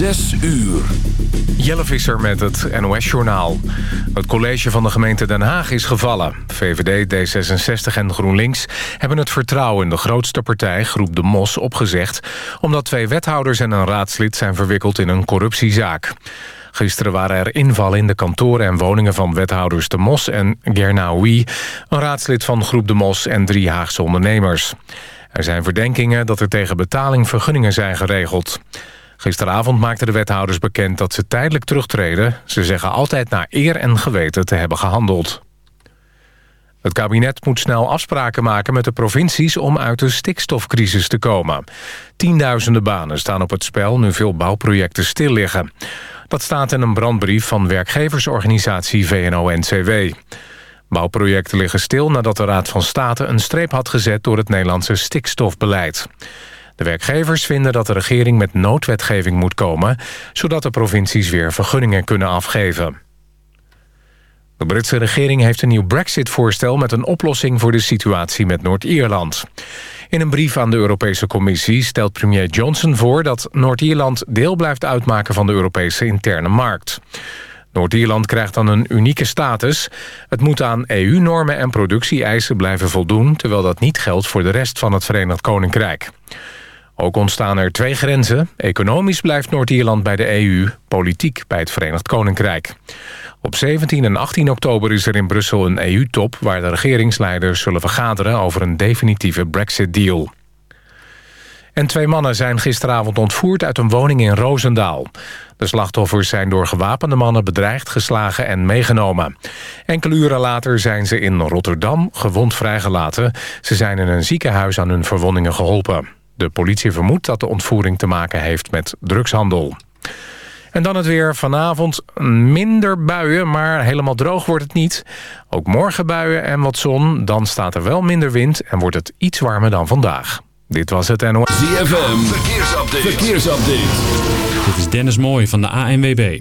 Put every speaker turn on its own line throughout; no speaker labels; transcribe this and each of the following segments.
Zes uur.
Jelle Visser met het NOS-journaal. Het college van de gemeente Den Haag is gevallen. VVD, D66 en GroenLinks hebben het vertrouwen in de grootste partij, Groep de Mos, opgezegd... omdat twee wethouders en een raadslid zijn verwikkeld in een corruptiezaak. Gisteren waren er invallen in de kantoren en woningen van wethouders De Mos en Gernaoui... een raadslid van Groep de Mos en drie Haagse ondernemers. Er zijn verdenkingen dat er tegen betaling vergunningen zijn geregeld... Gisteravond maakten de wethouders bekend dat ze tijdelijk terugtreden. Ze zeggen altijd naar eer en geweten te hebben gehandeld. Het kabinet moet snel afspraken maken met de provincies... om uit de stikstofcrisis te komen. Tienduizenden banen staan op het spel nu veel bouwprojecten stil liggen. Dat staat in een brandbrief van werkgeversorganisatie VNO-NCW. Bouwprojecten liggen stil nadat de Raad van State een streep had gezet... door het Nederlandse stikstofbeleid. De werkgevers vinden dat de regering met noodwetgeving moet komen... zodat de provincies weer vergunningen kunnen afgeven. De Britse regering heeft een nieuw brexit-voorstel... met een oplossing voor de situatie met Noord-Ierland. In een brief aan de Europese Commissie stelt premier Johnson voor... dat Noord-Ierland deel blijft uitmaken van de Europese interne markt. Noord-Ierland krijgt dan een unieke status. Het moet aan EU-normen en productie-eisen blijven voldoen... terwijl dat niet geldt voor de rest van het Verenigd Koninkrijk. Ook ontstaan er twee grenzen. Economisch blijft Noord-Ierland bij de EU, politiek bij het Verenigd Koninkrijk. Op 17 en 18 oktober is er in Brussel een EU-top... waar de regeringsleiders zullen vergaderen over een definitieve Brexit-deal. En twee mannen zijn gisteravond ontvoerd uit een woning in Roosendaal. De slachtoffers zijn door gewapende mannen bedreigd, geslagen en meegenomen. Enkele uren later zijn ze in Rotterdam gewond vrijgelaten. Ze zijn in een ziekenhuis aan hun verwondingen geholpen. De politie vermoedt dat de ontvoering te maken heeft met drugshandel. En dan het weer. Vanavond minder buien, maar helemaal droog wordt het niet. Ook morgen buien en wat zon. Dan staat er wel minder wind en wordt het iets warmer dan vandaag. Dit was het NOS.
ZFM, verkeersupdate. verkeersupdate.
Dit is Dennis Mooij van de ANWB.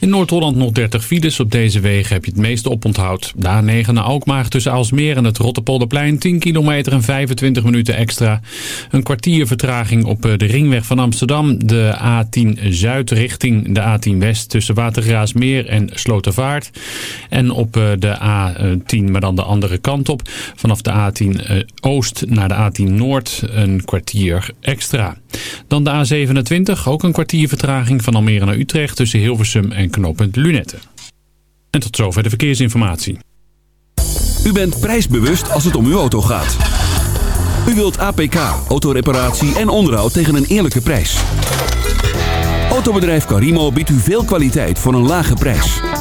In Noord-Holland nog 30 files. Op deze wegen heb je het meeste oponthoud. De A9 naar Alkmaar tussen Aalsmeer en het Rotterpolderplein. 10 kilometer en 25 minuten extra. Een kwartier vertraging op eh, de ringweg van Amsterdam. De A10 Zuid richting de A10 West tussen Watergraasmeer en Slotervaart. En op eh, de A10, maar dan de andere kant op. Vanaf de A10 eh, Oost naar de A10 Noord een kwartier extra. Dan de A27, ook een kwartier vertraging van Almere naar Utrecht tussen Hilversum en knooppunt Lunette. En tot zover de verkeersinformatie.
U bent prijsbewust als het om uw auto gaat. U wilt APK, autoreparatie en onderhoud tegen een eerlijke prijs. Autobedrijf Carimo biedt u veel kwaliteit voor een lage prijs.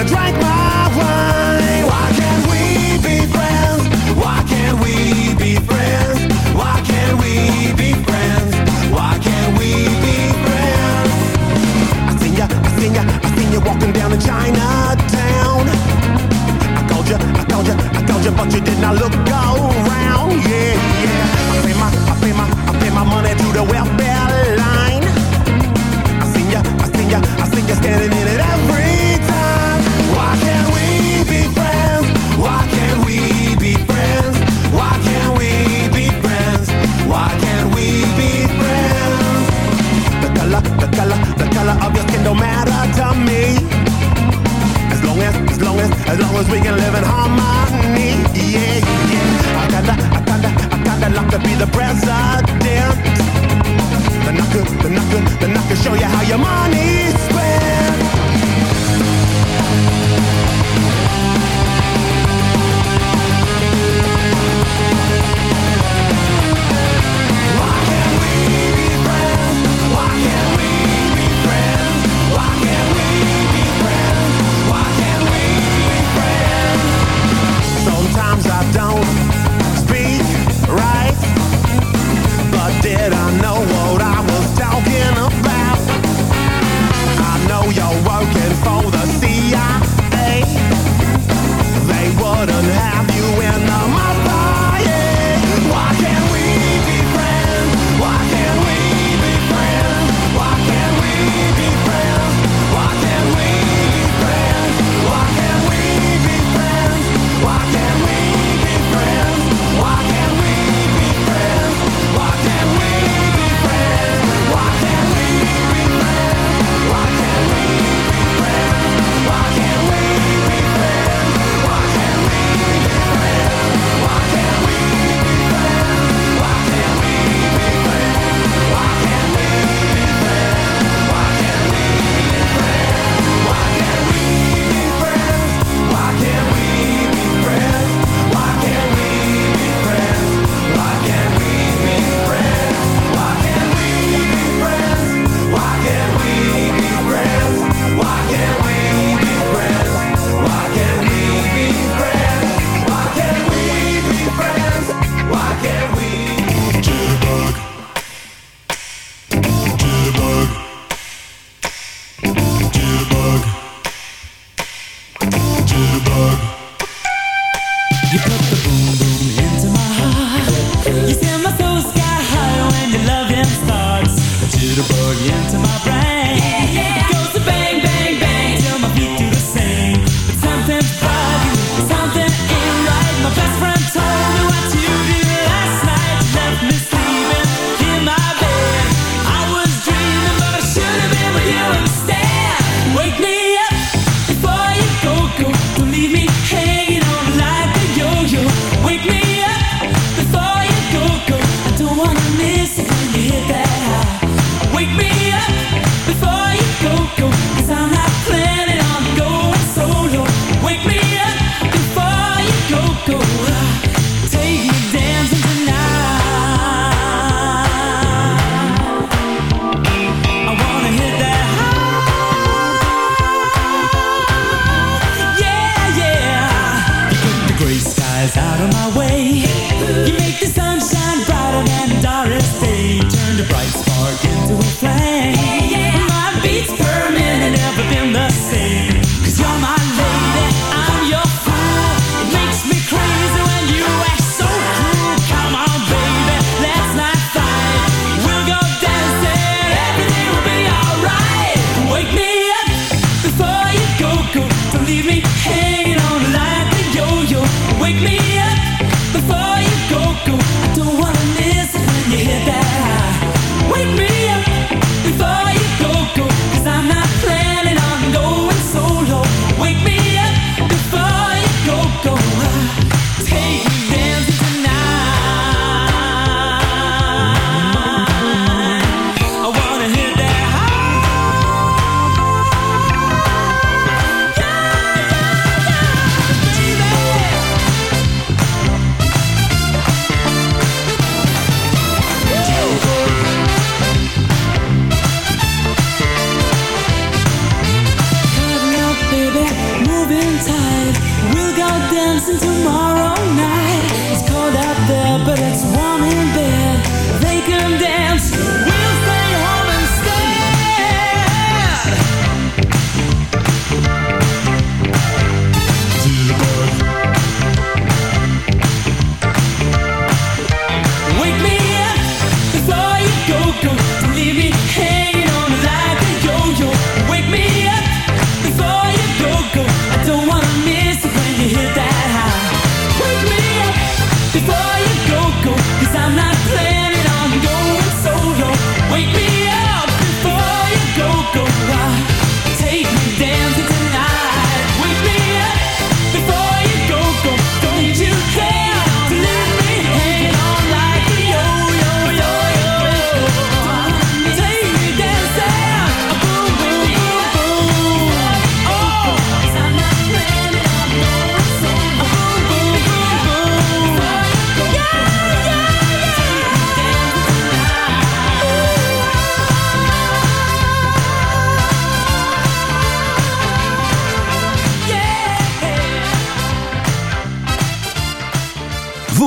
you drank my wine. Why can't we be friends? Why can't we be friends? Why can't we be friends? Why can't we be friends? I seen ya, I seen ya, I seen walking down in Chinatown. I called ya, I called ya, I called ya, but you did not look around. Yeah, yeah. I pay my, I pay my, I pay my money to the welfare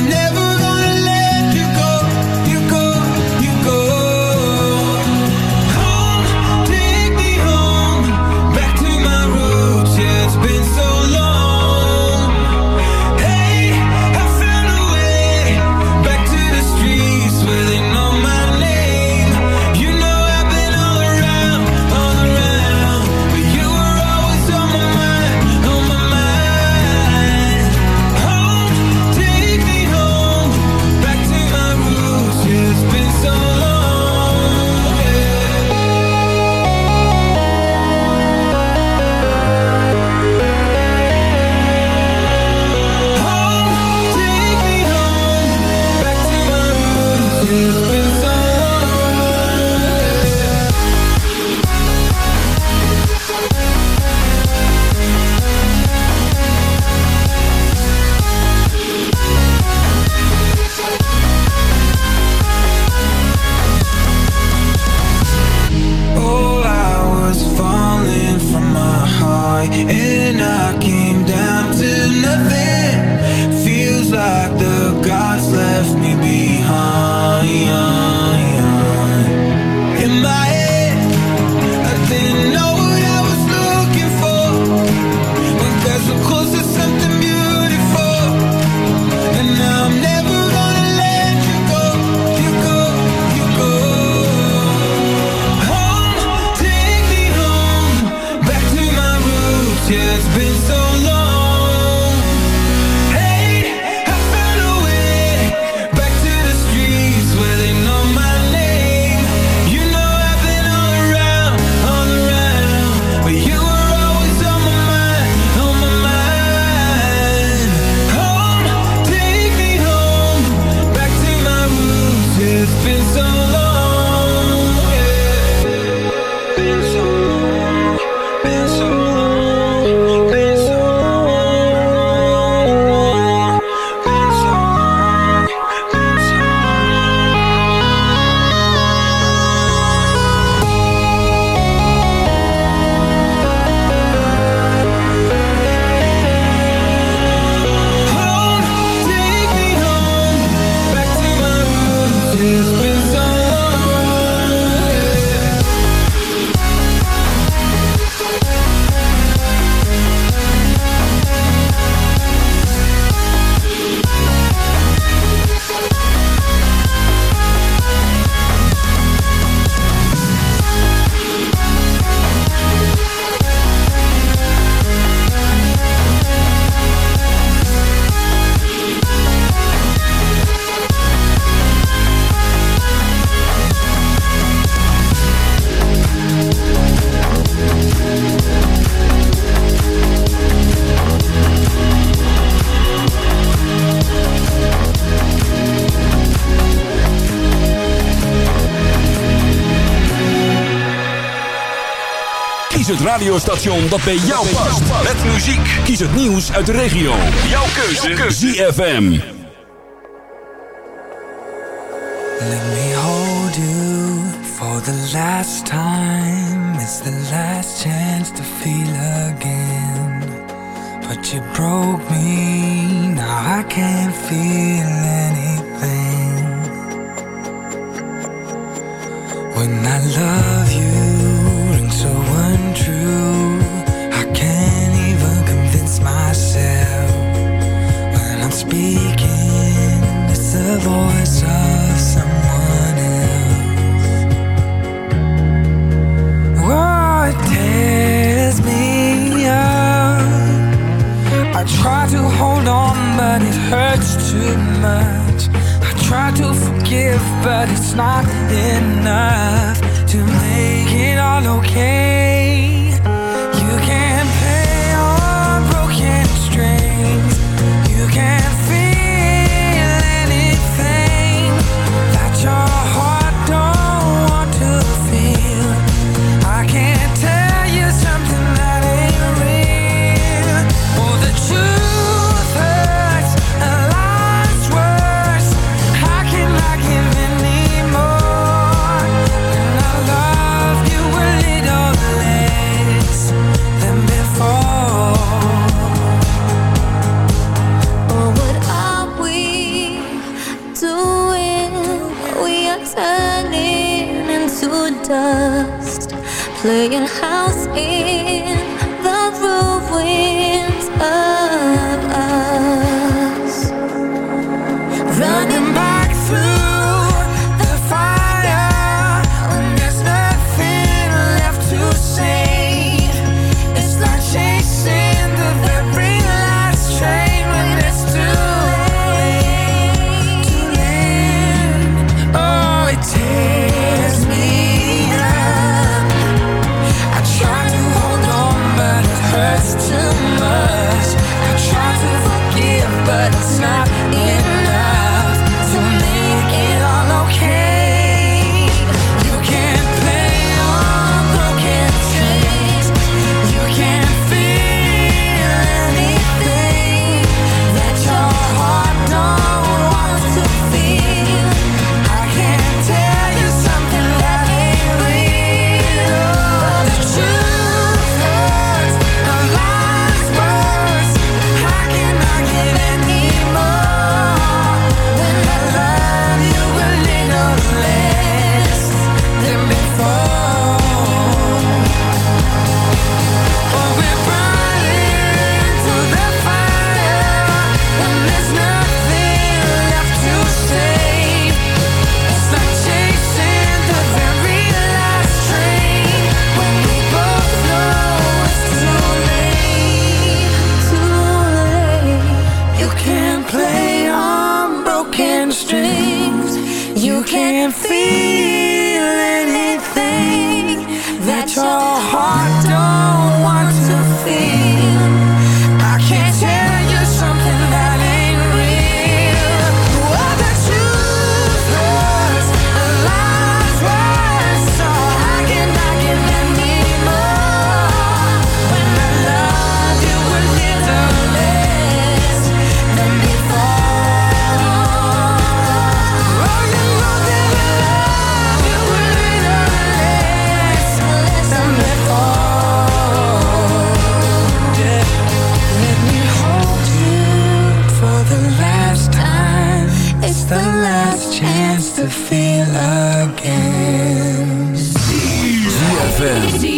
never
radiostation dat bij jou past. Met muziek. Kies het nieuws uit de regio. Jouw keuze. Jouw
Let me hold you for the last time. It's the last chance to feel again. But you broke me, now I can't feel anything. When I love you. it's not enough to make playing to feel again.
ZFM.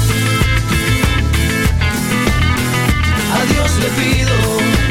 Dios le pido.